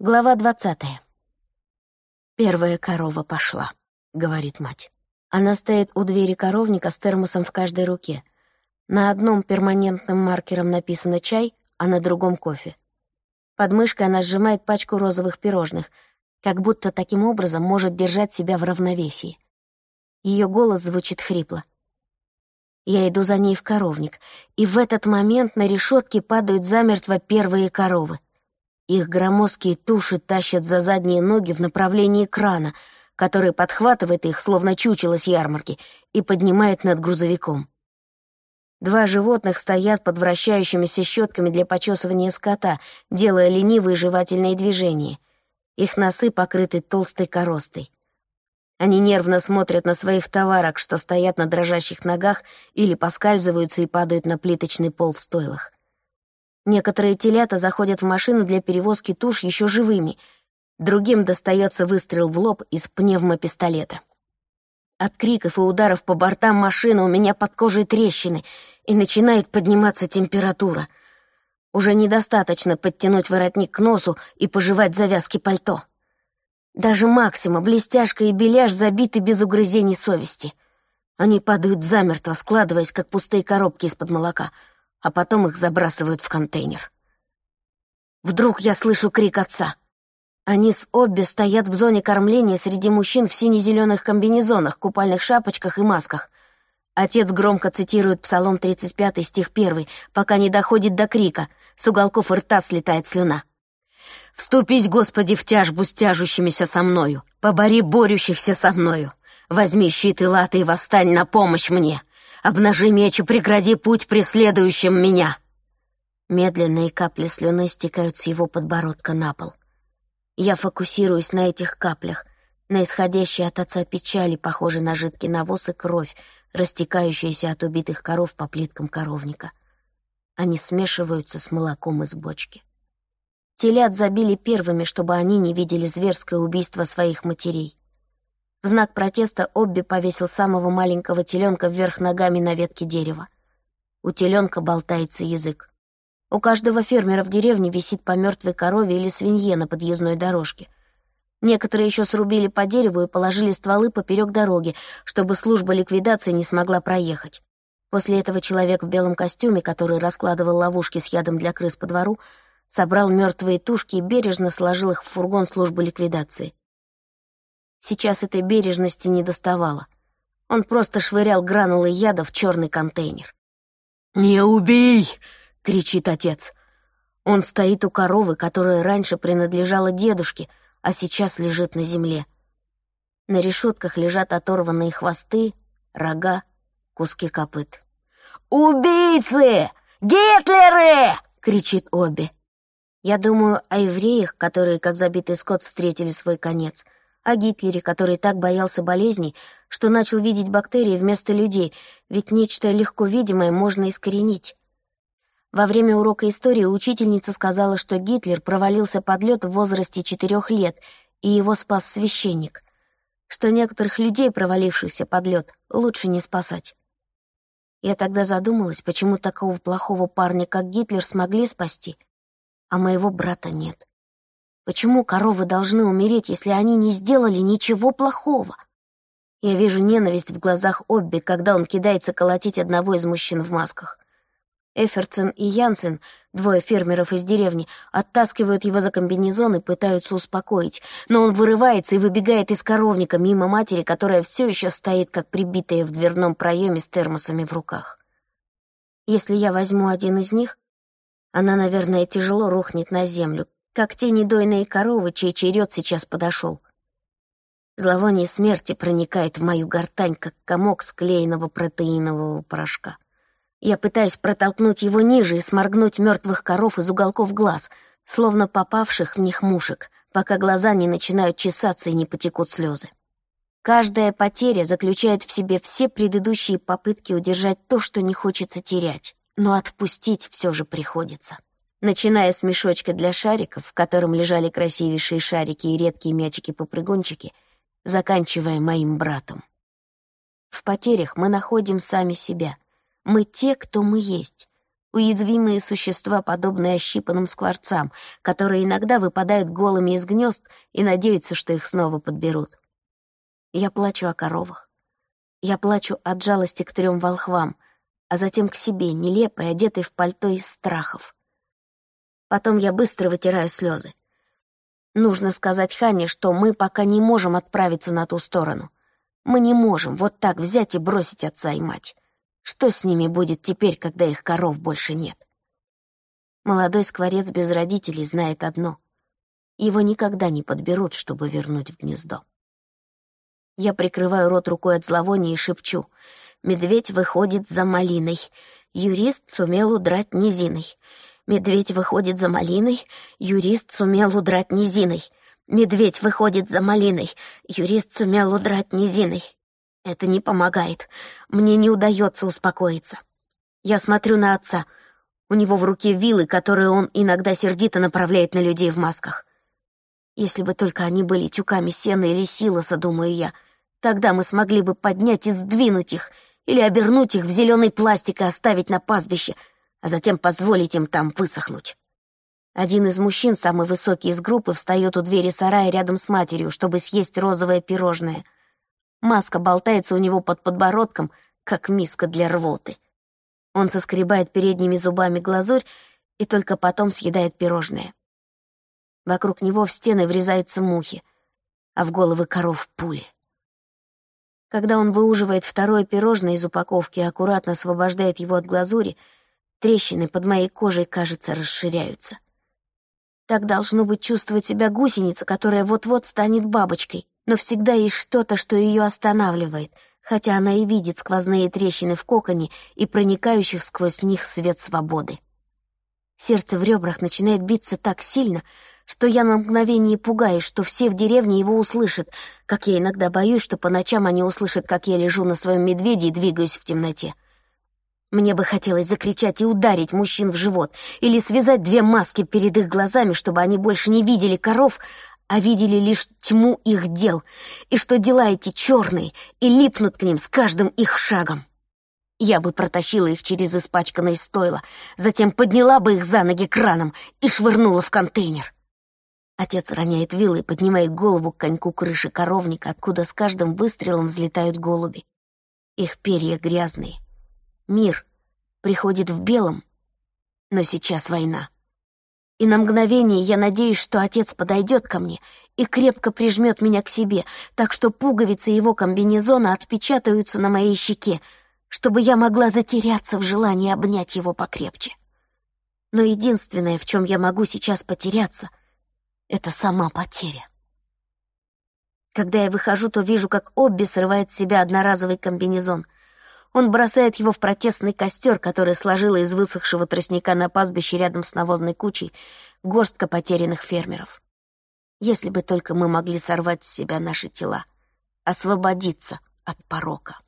Глава двадцатая. «Первая корова пошла», — говорит мать. Она стоит у двери коровника с термосом в каждой руке. На одном перманентным маркером написано «чай», а на другом — «кофе». Под мышкой она сжимает пачку розовых пирожных, как будто таким образом может держать себя в равновесии. Ее голос звучит хрипло. Я иду за ней в коровник, и в этот момент на решетке падают замертво первые коровы — их громоздкие туши тащат за задние ноги в направлении крана, который подхватывает их, словно чучело с ярмарки, и поднимает над грузовиком. Два животных стоят под вращающимися щетками для почесывания скота, делая ленивые жевательные движения. Их носы покрыты толстой коростой. Они нервно смотрят на своих товарок, что стоят на дрожащих ногах или поскальзываются и падают на плиточный пол в стойлах. Некоторые телята заходят в машину для перевозки туш еще живыми. Другим достается выстрел в лоб из пневмопистолета. От криков и ударов по бортам машины у меня под кожей трещины, и начинает подниматься температура. Уже недостаточно подтянуть воротник к носу и пожевать завязки пальто. Даже Максима, Блестяшка и Беляш забиты без угрызений совести. Они падают замертво, складываясь, как пустые коробки из-под молока — а потом их забрасывают в контейнер. Вдруг я слышу крик отца. Они с Обби стоят в зоне кормления среди мужчин в сине-зеленых комбинезонах, купальных шапочках и масках. Отец громко цитирует Псалом 35, стих 1, пока не доходит до крика, с уголков рта слетает слюна. «Вступись, Господи, в тяжбу с тяжущимися со мною, побори борющихся со мною, возьми щит и латы и восстань на помощь мне». Обнажи меч и прегради путь преследующим меня!» Медленные капли слюны стекают с его подбородка на пол. Я фокусируюсь на этих каплях, на исходящей от отца печали, похожей на жидкий навоз и кровь, растекающаяся от убитых коров по плиткам коровника. Они смешиваются с молоком из бочки. Телят забили первыми, чтобы они не видели зверское убийство своих матерей. В знак протеста Обби повесил самого маленького теленка вверх ногами на ветке дерева. У теленка болтается язык. У каждого фермера в деревне висит по мертвой корове или свинье на подъездной дорожке. Некоторые еще срубили по дереву и положили стволы поперек дороги, чтобы служба ликвидации не смогла проехать. После этого человек в белом костюме, который раскладывал ловушки с ядом для крыс по двору, собрал мертвые тушки и бережно сложил их в фургон службы ликвидации. Сейчас этой бережности не доставало. Он просто швырял гранулы яда в черный контейнер. «Не убей!» — кричит отец. Он стоит у коровы, которая раньше принадлежала дедушке, а сейчас лежит на земле. На решетках лежат оторванные хвосты, рога, куски копыт. «Убийцы! Гитлеры!» — кричит Обби. Я думаю о евреях, которые, как забитый скот, встретили свой конец — о Гитлере, который так боялся болезней, что начал видеть бактерии вместо людей, ведь нечто легко видимое можно искоренить. Во время урока истории учительница сказала, что Гитлер провалился под лед в возрасте четырех лет, и его спас священник, что некоторых людей, провалившихся под лед, лучше не спасать. Я тогда задумалась, почему такого плохого парня, как Гитлер, смогли спасти, а моего брата нет. Почему коровы должны умереть, если они не сделали ничего плохого? Я вижу ненависть в глазах Обби, когда он кидается колотить одного из мужчин в масках. Эферцен и Янсен, двое фермеров из деревни, оттаскивают его за комбинезон и пытаются успокоить, но он вырывается и выбегает из коровника мимо матери, которая все еще стоит, как прибитая в дверном проеме с термосами в руках. Если я возьму один из них, она, наверное, тяжело рухнет на землю, как те недойные коровы, чей черед сейчас подошел. Зловоние смерти проникает в мою гортань, как комок склеенного протеинового порошка. Я пытаюсь протолкнуть его ниже и сморгнуть мертвых коров из уголков глаз, словно попавших в них мушек, пока глаза не начинают чесаться и не потекут слезы. Каждая потеря заключает в себе все предыдущие попытки удержать то, что не хочется терять, но отпустить все же приходится начиная с мешочка для шариков, в котором лежали красивейшие шарики и редкие мячики-попрыгунчики, заканчивая моим братом. В потерях мы находим сами себя. Мы те, кто мы есть. Уязвимые существа, подобные ощипанным скворцам, которые иногда выпадают голыми из гнезд и надеются, что их снова подберут. Я плачу о коровах. Я плачу от жалости к трем волхвам, а затем к себе, нелепой, одетой в пальто из страхов. Потом я быстро вытираю слезы. Нужно сказать Хане, что мы пока не можем отправиться на ту сторону. Мы не можем вот так взять и бросить отца и мать. Что с ними будет теперь, когда их коров больше нет? Молодой скворец без родителей знает одно. Его никогда не подберут, чтобы вернуть в гнездо. Я прикрываю рот рукой от зловония и шепчу. Медведь выходит за малиной. Юрист сумел удрать низиной. Медведь выходит за малиной. Юрист сумел удрать низиной. Медведь выходит за малиной. Юрист сумел удрать низиной. Это не помогает. Мне не удается успокоиться. Я смотрю на отца. У него в руке вилы, которые он иногда сердито направляет на людей в масках. Если бы только они были тюками сена или силоса, думаю я, тогда мы смогли бы поднять и сдвинуть их или обернуть их в зеленый пластик и оставить на пастбище, а затем позволить им там высохнуть. Один из мужчин, самый высокий из группы, встает у двери сарая рядом с матерью, чтобы съесть розовое пирожное — Маска болтается у него под подбородком, как миска для рвоты. Он соскребает передними зубами глазурь и только потом съедает пирожное. Вокруг него в стены врезаются мухи, а в головы коров пули. Когда он выуживает второе пирожное из упаковки и аккуратно освобождает его от глазури, трещины под моей кожей, кажется, расширяются. Так должно быть чувствовать себя гусеница, которая вот-вот станет бабочкой но всегда есть что-то, что ее останавливает, хотя она и видит сквозные трещины в коконе и проникающих сквозь них свет свободы. Сердце в ребрах начинает биться так сильно, что я на мгновение пугаюсь, что все в деревне его услышат, как я иногда боюсь, что по ночам они услышат, как я лежу на своем медведе и двигаюсь в темноте. Мне бы хотелось закричать и ударить мужчин в живот или связать две маски перед их глазами, чтобы они больше не видели коров, а видели лишь тьму их дел, и что дела эти черные и липнут к ним с каждым их шагом. Я бы протащила их через испачканное стойло, затем подняла бы их за ноги краном и швырнула в контейнер. Отец роняет вилы и поднимает голову к коньку крыши коровника, откуда с каждым выстрелом взлетают голуби. Их перья грязные. Мир приходит в белом, но сейчас война. И на мгновение я надеюсь, что отец подойдет ко мне и крепко прижмет меня к себе, так что пуговицы его комбинезона отпечатаются на моей щеке, чтобы я могла затеряться в желании обнять его покрепче. Но единственное, в чем я могу сейчас потеряться, это сама потеря. Когда я выхожу, то вижу, как Обби срывает с себя одноразовый комбинезон — он бросает его в протестный костер, который сложила из высохшего тростника на пастбище рядом с навозной кучей горстка потерянных фермеров. Если бы только мы могли сорвать с себя наши тела, освободиться от порока.